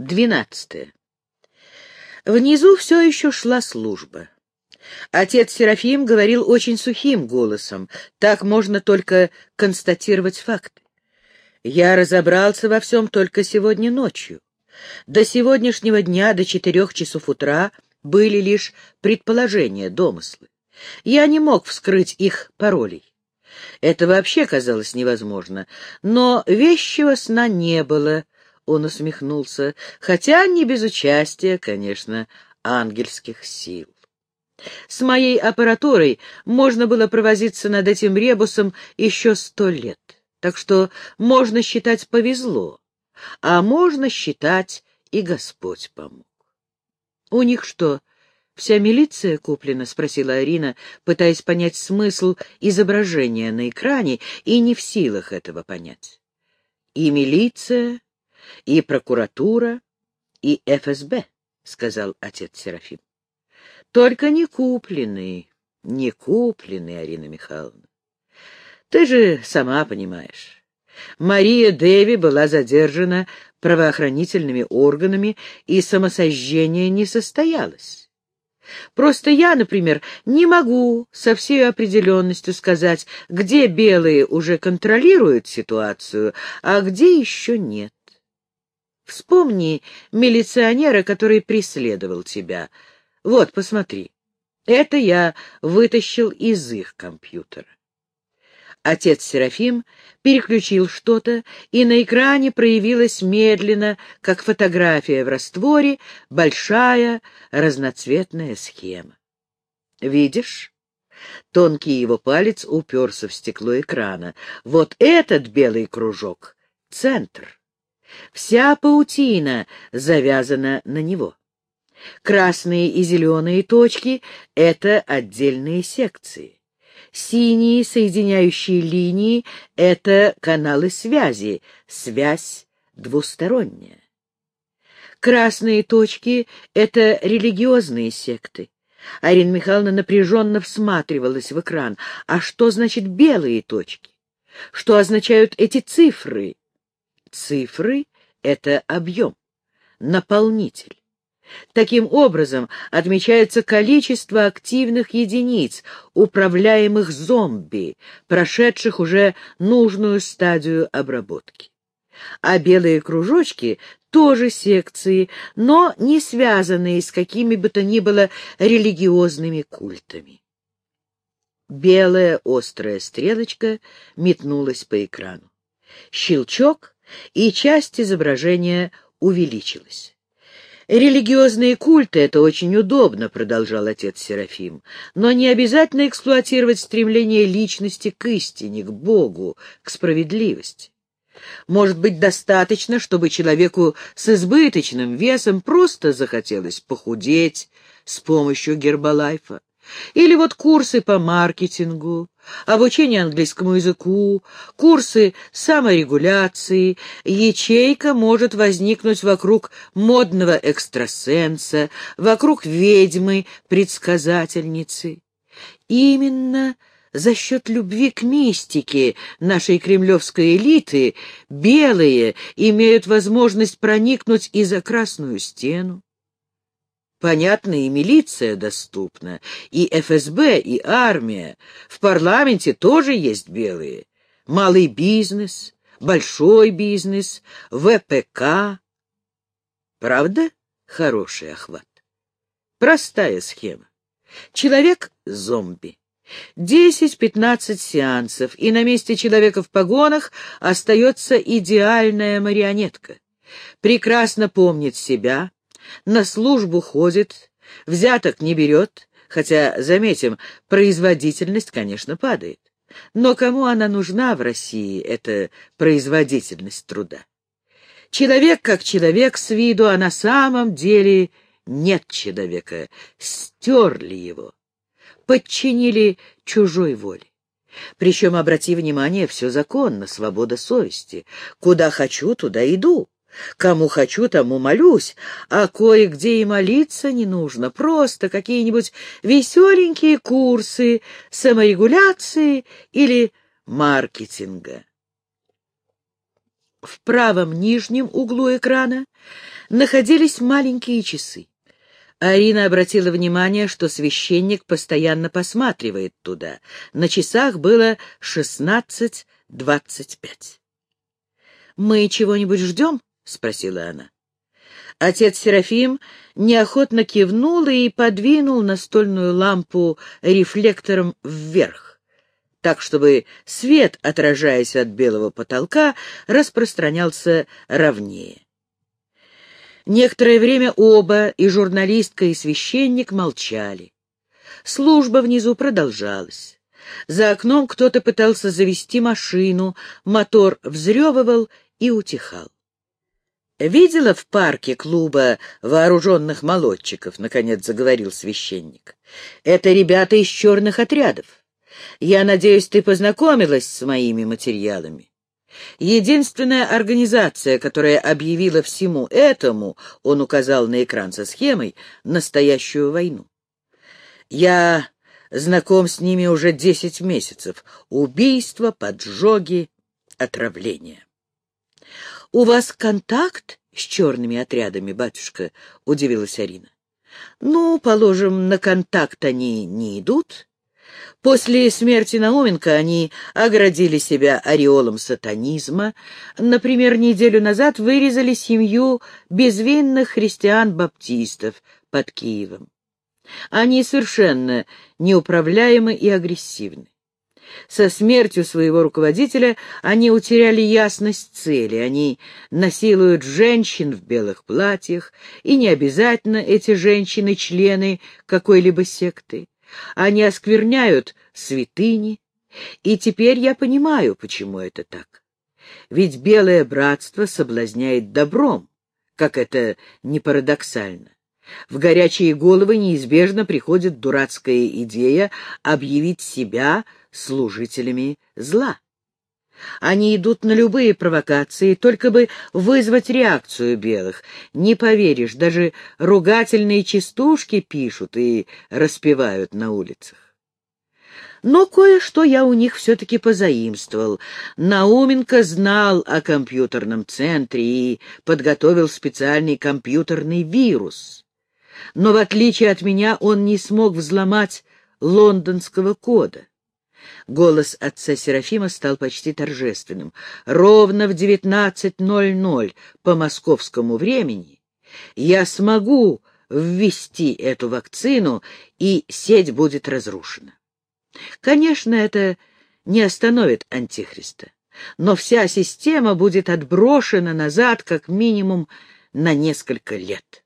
Двенадцатое. Внизу все еще шла служба. Отец Серафим говорил очень сухим голосом. Так можно только констатировать факты. Я разобрался во всем только сегодня ночью. До сегодняшнего дня, до четырех часов утра, были лишь предположения, домыслы. Я не мог вскрыть их паролей. Это вообще казалось невозможно. Но вещего сна не было, он усмехнулся, хотя не без участия, конечно, ангельских сил. С моей аппаратурой можно было провозиться над этим ребусом еще сто лет, так что можно считать повезло, а можно считать и Господь помог. У них что, вся милиция куплена? — спросила Арина, пытаясь понять смысл изображения на экране и не в силах этого понять. И милиция, и прокуратура, и ФСБ, — сказал отец Серафим. Только не купленные, не купленные, Арина Михайловна. Ты же сама понимаешь. Мария Дэви была задержана правоохранительными органами, и самосожжение не состоялось. Просто я, например, не могу со всей определенностью сказать, где белые уже контролируют ситуацию, а где еще нет. Вспомни милиционера, который преследовал тебя. Вот, посмотри. Это я вытащил из их компьютера. Отец Серафим переключил что-то, и на экране проявилась медленно, как фотография в растворе, большая разноцветная схема. Видишь? Тонкий его палец уперся в стекло экрана. Вот этот белый кружок — центр. Вся паутина завязана на него. Красные и зеленые точки — это отдельные секции. Синие соединяющие линии — это каналы связи, связь двусторонняя. Красные точки — это религиозные секты. Арина Михайловна напряженно всматривалась в экран. А что значит белые точки? Что означают эти цифры? Цифры — это объем, наполнитель. Таким образом, отмечается количество активных единиц, управляемых зомби, прошедших уже нужную стадию обработки. А белые кружочки тоже секции, но не связанные с какими бы то ни было религиозными культами. Белая острая стрелочка метнулась по экрану. Щелчок, и часть изображения увеличилась. «Религиозные культы — это очень удобно», — продолжал отец Серафим, «но не обязательно эксплуатировать стремление личности к истине, к Богу, к справедливости. Может быть, достаточно, чтобы человеку с избыточным весом просто захотелось похудеть с помощью гербалайфа. Или вот курсы по маркетингу, обучение английскому языку, курсы саморегуляции, ячейка может возникнуть вокруг модного экстрасенса, вокруг ведьмы-предсказательницы. Именно за счет любви к мистике нашей кремлевской элиты белые имеют возможность проникнуть и за Красную стену. Понятно, и милиция доступна, и ФСБ, и армия. В парламенте тоже есть белые. Малый бизнес, большой бизнес, ВПК. Правда? Хороший охват. Простая схема. Человек — зомби. Десять-пятнадцать сеансов, и на месте человека в погонах остается идеальная марионетка. Прекрасно помнит себя, на службу ходит, взяток не берет, хотя, заметим, производительность, конечно, падает. Но кому она нужна в России, эта производительность труда? Человек как человек с виду, а на самом деле нет человека, стерли его, подчинили чужой воле. Причем, обрати внимание, все законно, свобода совести. Куда хочу, туда иду. Кому хочу, тому молюсь, а кое-где и молиться не нужно, просто какие-нибудь веселенькие курсы саморегуляции или маркетинга. В правом нижнем углу экрана находились маленькие часы. Арина обратила внимание, что священник постоянно посматривает туда. На часах было шестнадцать двадцать пять. «Мы чего-нибудь ждем?» — спросила она. Отец Серафим неохотно кивнул и подвинул настольную лампу рефлектором вверх, так, чтобы свет, отражаясь от белого потолка, распространялся ровнее. Некоторое время оба, и журналистка, и священник, молчали. Служба внизу продолжалась. За окном кто-то пытался завести машину, мотор взрёвывал и утихал. «Видела в парке клуба вооруженных молодчиков?» — наконец заговорил священник. «Это ребята из черных отрядов. Я надеюсь, ты познакомилась с моими материалами. Единственная организация, которая объявила всему этому, он указал на экран со схемой, настоящую войну. Я знаком с ними уже десять месяцев. Убийства, поджоги, отравления. «У вас контакт с черными отрядами, батюшка?» — удивилась Арина. «Ну, положим, на контакт они не идут. После смерти Науменко они оградили себя ореолом сатанизма. Например, неделю назад вырезали семью безвинных христиан-баптистов под Киевом. Они совершенно неуправляемы и агрессивны. Со смертью своего руководителя они утеряли ясность цели, они насилуют женщин в белых платьях, и не обязательно эти женщины члены какой-либо секты. Они оскверняют святыни, и теперь я понимаю, почему это так. Ведь белое братство соблазняет добром, как это не парадоксально. В горячие головы неизбежно приходит дурацкая идея объявить себя служителями зла. Они идут на любые провокации, только бы вызвать реакцию белых. Не поверишь, даже ругательные частушки пишут и распевают на улицах. Но кое-что я у них все-таки позаимствовал. Науменко знал о компьютерном центре и подготовил специальный компьютерный вирус. Но в отличие от меня он не смог взломать лондонского кода. Голос отца Серафима стал почти торжественным. Ровно в 19.00 по московскому времени я смогу ввести эту вакцину, и сеть будет разрушена. Конечно, это не остановит Антихриста, но вся система будет отброшена назад как минимум на несколько лет.